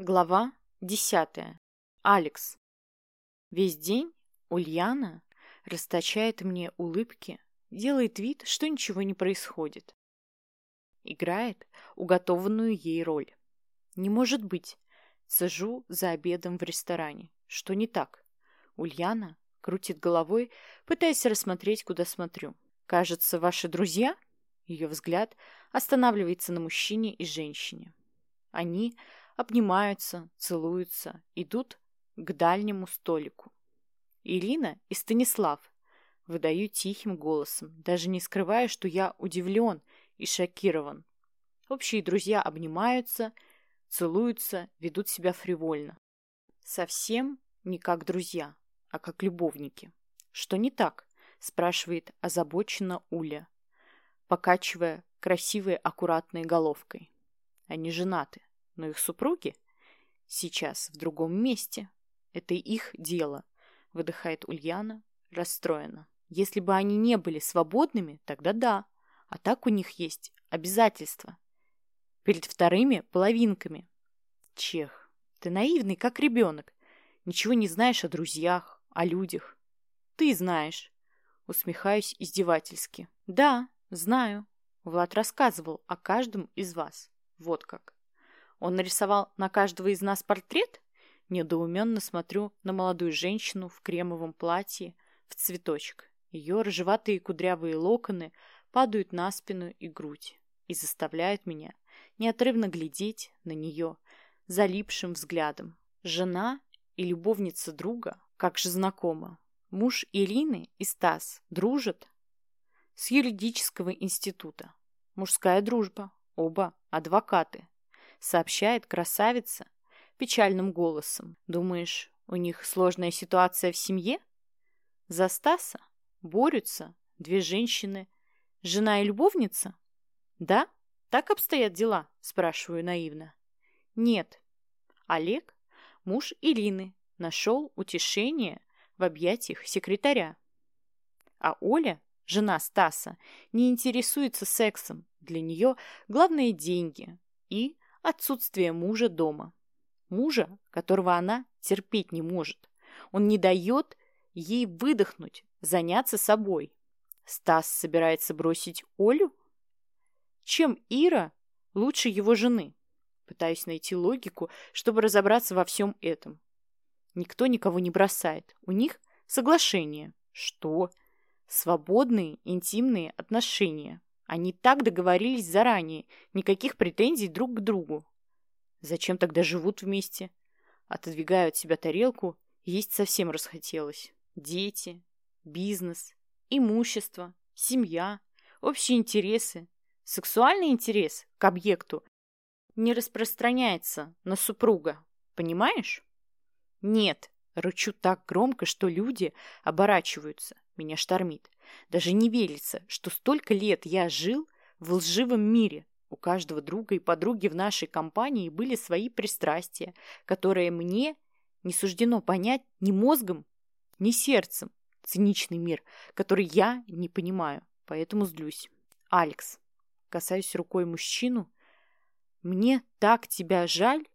Глава десятая. Алекс. Весь день Ульяна расточает мне улыбки, делает вид, что ничего не происходит. Играет уготованную ей роль. Не может быть. Сажу за обедом в ресторане. Что не так? Ульяна крутит головой, пытаясь рассмотреть, куда смотрю. Кажется, ваши друзья? Ее взгляд останавливается на мужчине и женщине. Они обнимаются, целуются, идут к дальнему столику. Ирина и Станислав. Выдаю тихим голосом, даже не скрывая, что я удивлен и шокирован. Общие друзья обнимаются, целуются, ведут себя фривольно. Совсем не как друзья, а как любовники. Что не так? спрашивает озабоченно Уля, покачивая красивой аккуратной головкой. Они женаты но их супруги сейчас в другом месте. Это их дело, выдыхает Ульяна расстроена. Если бы они не были свободными, тогда да. А так у них есть обязательства. Перед вторыми половинками. Чех, ты наивный, как ребенок. Ничего не знаешь о друзьях, о людях. Ты знаешь. Усмехаюсь издевательски. Да, знаю. Влад рассказывал о каждом из вас. Вот как. Он нарисовал на каждого из нас портрет? Недоуменно смотрю на молодую женщину в кремовом платье в цветочек. Ее рыжеватые кудрявые локоны падают на спину и грудь и заставляют меня неотрывно глядеть на нее залипшим взглядом. Жена и любовница друга, как же знакома. Муж Ирины и Стас дружат с юридического института. Мужская дружба. Оба адвокаты сообщает красавица печальным голосом. Думаешь, у них сложная ситуация в семье? За Стаса борются две женщины, жена и любовница? Да? Так обстоят дела? Спрашиваю наивно. Нет. Олег, муж Ирины, нашел утешение в объятиях секретаря. А Оля, жена Стаса, не интересуется сексом. Для нее главные деньги и отсутствие мужа дома. Мужа, которого она терпеть не может. Он не дает ей выдохнуть, заняться собой. Стас собирается бросить Олю? Чем Ира лучше его жены? Пытаюсь найти логику, чтобы разобраться во всем этом. Никто никого не бросает. У них соглашение. Что? Свободные интимные отношения. Они так договорились заранее, никаких претензий друг к другу. Зачем тогда живут вместе? Отодвигаю от себя тарелку, есть совсем расхотелось. Дети, бизнес, имущество, семья, общие интересы, сексуальный интерес к объекту не распространяется на супруга, понимаешь? Нет, рычу так громко, что люди оборачиваются. Меня штормит. Даже не верится, что столько лет я жил в лживом мире. У каждого друга и подруги в нашей компании были свои пристрастия, которые мне не суждено понять ни мозгом, ни сердцем. Циничный мир, который я не понимаю, поэтому злюсь. Алекс, касаюсь рукой мужчину. Мне так тебя жаль.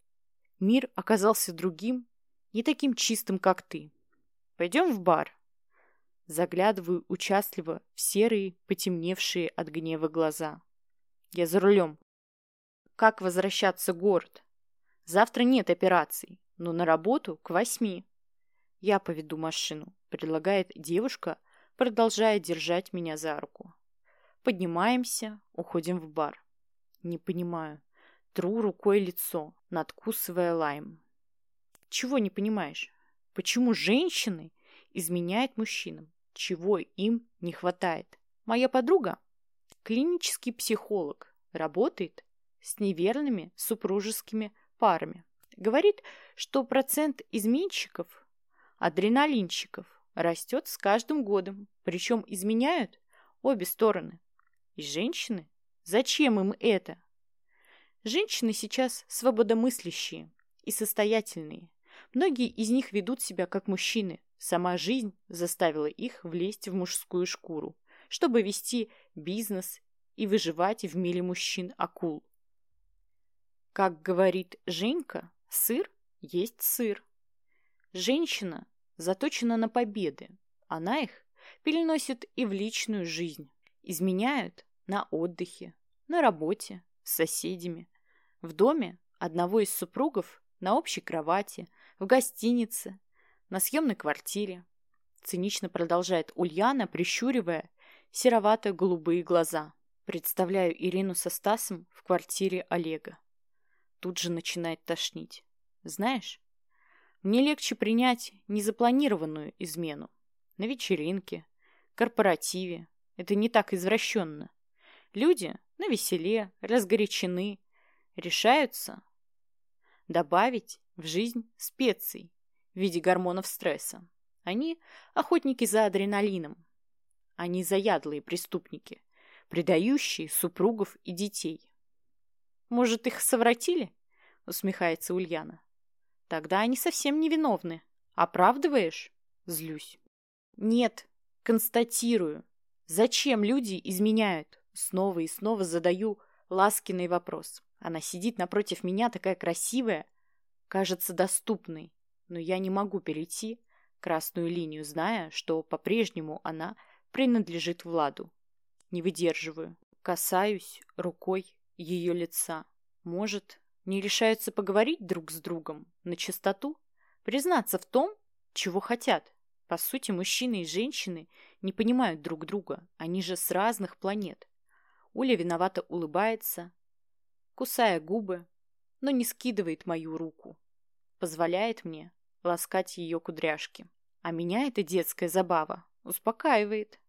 Мир оказался другим, не таким чистым, как ты. Пойдем в бар. Заглядываю участливо в серые, потемневшие от гнева глаза. Я за рулем. Как возвращаться в город? Завтра нет операций, но на работу к восьми. Я поведу машину, предлагает девушка, продолжая держать меня за руку. Поднимаемся, уходим в бар. Не понимаю. Тру рукой лицо, надкусывая лайм. Чего не понимаешь? Почему женщины изменяют мужчинам? Чего им не хватает. Моя подруга – клинический психолог, работает с неверными супружескими парами. Говорит, что процент изменщиков, адреналинщиков, растет с каждым годом, причем изменяют обе стороны. И женщины? Зачем им это? Женщины сейчас свободомыслящие и состоятельные. Многие из них ведут себя как мужчины, Сама жизнь заставила их влезть в мужскую шкуру, чтобы вести бизнес и выживать в мире мужчин-акул. Как говорит Женька, Сыр есть сыр. Женщина заточена на победы. Она их переносит и в личную жизнь. Изменяют на отдыхе, на работе, с соседями, в доме одного из супругов, на общей кровати, в гостинице, на съемной квартире. Цинично продолжает Ульяна, прищуривая серовато-голубые глаза. Представляю Ирину со Стасом в квартире Олега. Тут же начинает тошнить. Знаешь, мне легче принять незапланированную измену. На вечеринке, корпоративе. Это не так извращенно. Люди на веселе, разгорячены, решаются добавить в жизнь специй в виде гормонов стресса. Они охотники за адреналином. Они заядлые преступники, предающие супругов и детей. Может, их совратили? Усмехается Ульяна. Тогда они совсем невиновны. Оправдываешь? Злюсь. Нет, констатирую. Зачем люди изменяют? Снова и снова задаю Ласкиный вопрос. Она сидит напротив меня, такая красивая, кажется доступной, но я не могу перейти красную линию, зная, что по-прежнему она принадлежит Владу. Не выдерживаю. Касаюсь рукой ее лица. Может, не решаются поговорить друг с другом на чистоту? Признаться в том, чего хотят? По сути, мужчины и женщины не понимают друг друга. Они же с разных планет. Уля виновато улыбается, кусая губы, но не скидывает мою руку. Позволяет мне ласкать ее кудряшки. А меня эта детская забава успокаивает.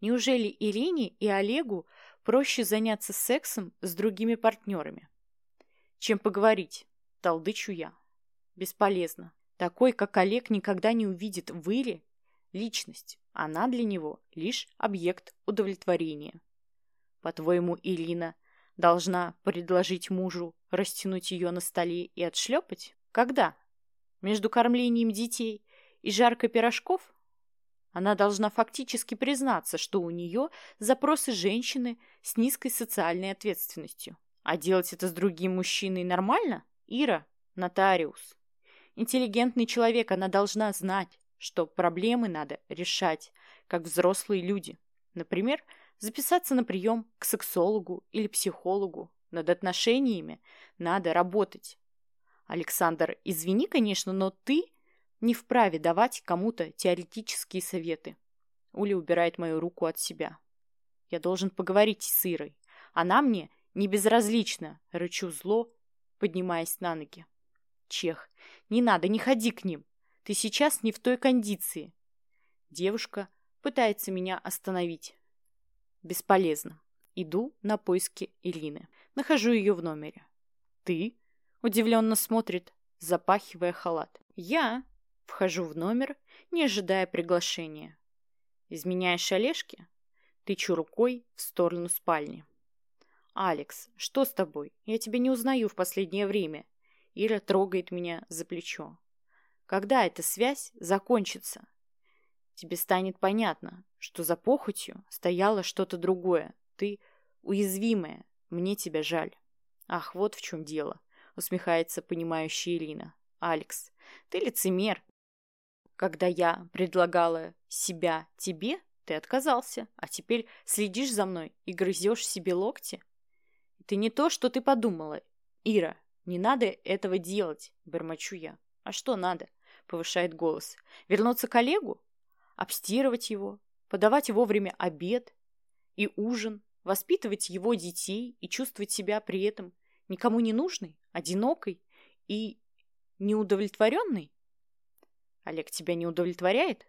Неужели Ирине и Олегу проще заняться сексом с другими партнерами? Чем поговорить, толдычу я. Бесполезно. Такой, как Олег, никогда не увидит в Ире личность. Она для него лишь объект удовлетворения. По-твоему, Ирина должна предложить мужу растянуть ее на столе и отшлепать? Когда? Между кормлением детей и жаркой пирожков? Она должна фактически признаться, что у нее запросы женщины с низкой социальной ответственностью. А делать это с другим мужчиной нормально? Ира – нотариус. Интеллигентный человек, она должна знать, что проблемы надо решать, как взрослые люди. Например, записаться на прием к сексологу или психологу. Над отношениями надо работать. Александр, извини, конечно, но ты не вправе давать кому-то теоретические советы. Уля убирает мою руку от себя. Я должен поговорить с Ирой. Она мне не безразлична, рычу зло, поднимаясь на ноги. Чех, не надо, не ходи к ним. Ты сейчас не в той кондиции. Девушка пытается меня остановить. Бесполезно. Иду на поиски Ирины. Нахожу ее в номере. «Ты?» – удивленно смотрит, запахивая халат. «Я?» – вхожу в номер, не ожидая приглашения. «Изменяешь Олежке?» Тычу рукой в сторону спальни. «Алекс, что с тобой? Я тебя не узнаю в последнее время». Ира трогает меня за плечо. «Когда эта связь закончится?» Тебе станет понятно, что за похотью стояло что-то другое. Ты уязвимая, мне тебя жаль. Ах, вот в чем дело, усмехается понимающая Ирина. Алекс, ты лицемер. Когда я предлагала себя тебе, ты отказался, а теперь следишь за мной и грызешь себе локти. Это не то, что ты подумала. Ира, не надо этого делать, бормочу я. А что надо? Повышает голос. Вернуться к Олегу? обстирывать его, подавать вовремя обед и ужин, воспитывать его детей и чувствовать себя при этом никому не нужной, одинокой и неудовлетворенной? Олег тебя не удовлетворяет?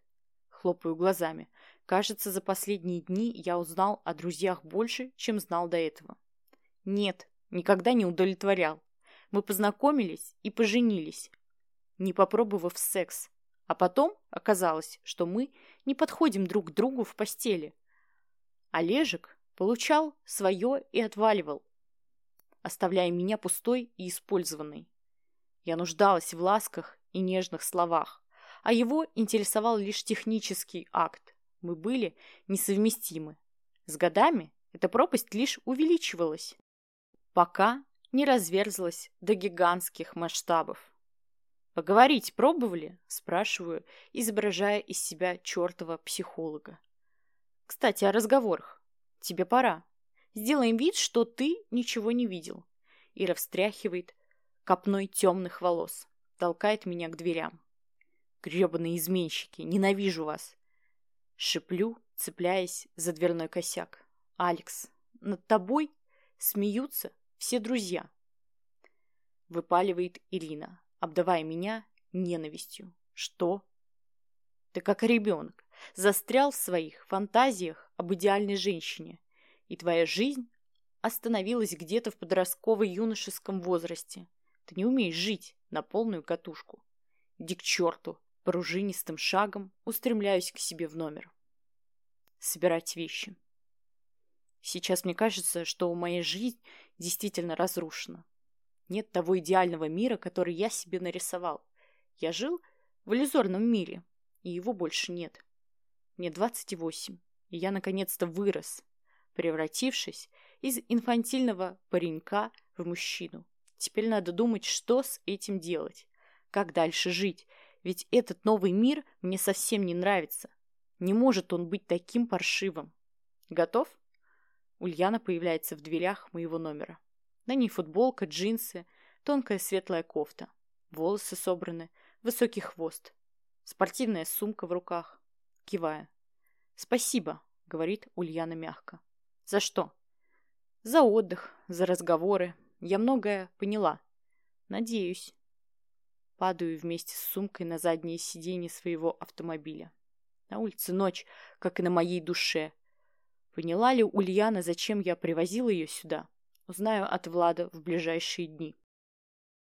Хлопаю глазами. Кажется, за последние дни я узнал о друзьях больше, чем знал до этого. Нет, никогда не удовлетворял. Мы познакомились и поженились, не попробовав секс. А потом оказалось, что мы не подходим друг к другу в постели. Олежек получал свое и отваливал, оставляя меня пустой и использованной. Я нуждалась в ласках и нежных словах, а его интересовал лишь технический акт. Мы были несовместимы. С годами эта пропасть лишь увеличивалась, пока не разверзлась до гигантских масштабов. «Поговорить пробовали?» – спрашиваю, изображая из себя чертова психолога. «Кстати, о разговорах. Тебе пора. Сделаем вид, что ты ничего не видел». Ира встряхивает копной темных волос, толкает меня к дверям. «Гребаные изменщики! Ненавижу вас!» Шиплю, цепляясь за дверной косяк. «Алекс, над тобой смеются все друзья!» Выпаливает Ирина, обдавая меня ненавистью. Что? Ты как ребенок, застрял в своих фантазиях об идеальной женщине, и твоя жизнь остановилась где-то в подростково-юношеском возрасте. Ты не умеешь жить на полную катушку. Иди к черту, пружинистым шагом устремляюсь к себе в номер. Собирать вещи. Сейчас мне кажется, что моя жизнь действительно разрушена. Нет того идеального мира, который я себе нарисовал. Я жил в иллюзорном мире, и его больше нет. Мне 28, и я наконец-то вырос, превратившись из инфантильного паренька в мужчину. Теперь надо думать, что с этим делать, как дальше жить, ведь этот новый мир мне совсем не нравится. Не может он быть таким паршивым. Готов? Ульяна появляется в дверях моего номера. На ней футболка, джинсы, тонкая светлая кофта. Волосы собраны, высокий хвост. Спортивная сумка в руках. Кивая. «Спасибо», — говорит Ульяна мягко. «За что?» «За отдых, за разговоры. Я многое поняла. Надеюсь». Падаю вместе с сумкой на заднее сиденье своего автомобиля. На улице ночь, как и на моей душе. Поняла ли Ульяна, зачем я привозила ее сюда? Узнаю от Влада в ближайшие дни.